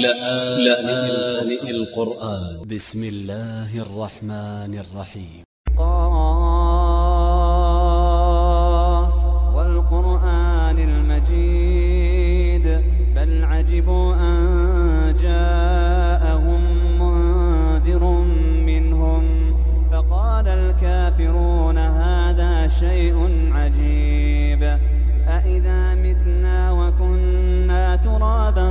لآن القرآن. ب س م الله الرحمن الرحيم. قاف والقرآن المجيد بل عجبوا أن جاءهم منذر منهم فقال الكافرون هذا شيء عجيب أإذا متنا وكنا ترابا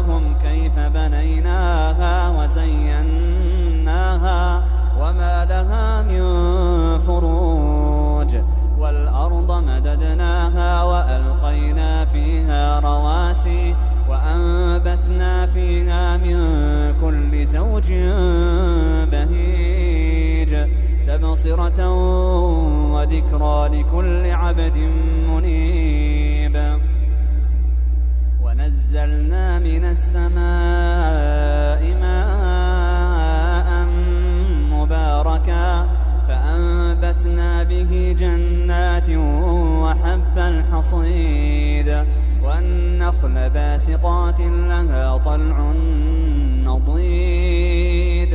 فوقهم كيف بنيناها وزيناها وما لها من فروج والأرض مددناها وألقينا فيها رواسي وأنبتنا فيها من كل زوج بهيج تبصرة وذكرى لكل عبد منيب ونزلنا من السماء ماء مباركا فأنبتنا به جنات وحب الحصيد والنخل باسقات لها طلع نضيد.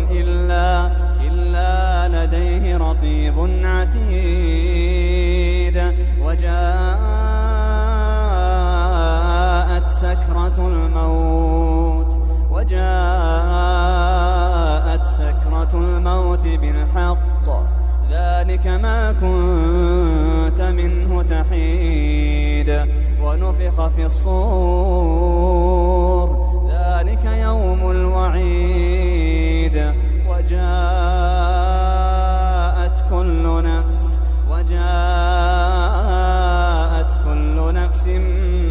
بالحق. ذلك ما كنت منه تحيد. ونفخ في الصور. ذلك يوم الوعيد. وجاءت كل نفس وجاءت كل نفس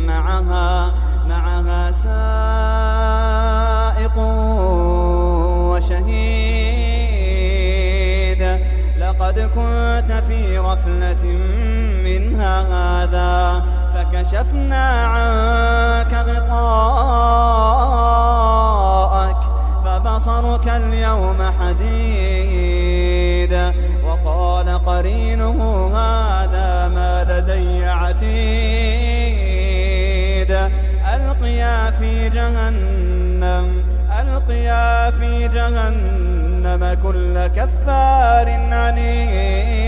معها معها سائق في غفلة من هذا فكشفنا عنك غطاءك فبصرك اليوم حديد. وقال قرينه هذا ما لدي عتيد. ألقيا في جهنم ألقيا في جهنم كل كفار عنيد.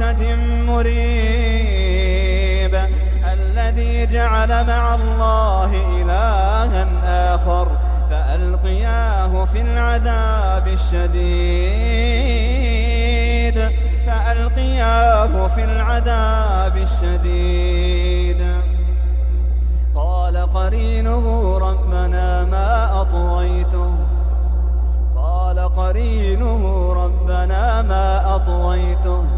معتد مريب الذي جعل مع الله إلها آخر فألقياه في العذاب الشديد فألقياه في العذاب الشديد قال قرينه ربنا ما أطغيته قال قرينه ربنا رأيته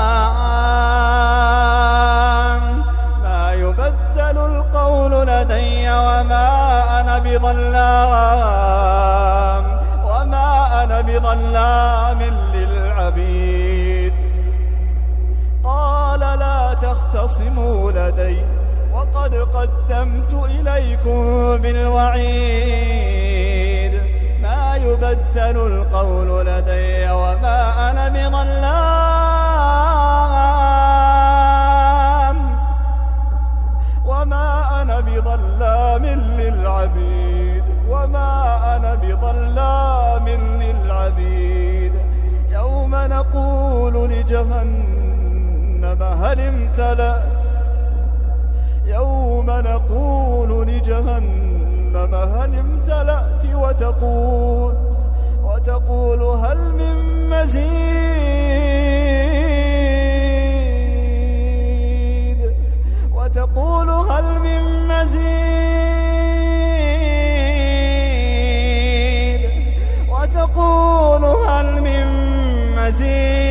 بالوعيد. ما يبدل القول لدي وما أنا بظلام. وما أنا بظلام للعبيد. وما أنا بظلام للعبيد. يوم نقول لجهنم هل امتلأت يوم نقول لجهنم هل امتلأت وتقول وتقول هل من مزيد وتقول هل من مزيد وتقول هل من مزيد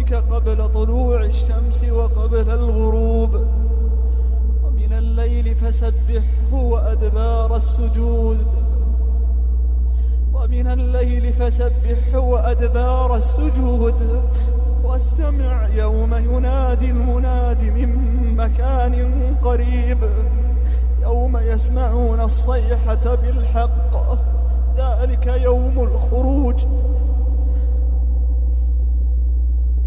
ربك قبل طلوع الشمس وقبل الغروب فسبحه وأدبار السجود ومن الليل فسبحه وأدبار السجود واستمع يوم ينادي المناد من مكان قريب يوم يسمعون الصيحة بالحق ذلك يوم الخروج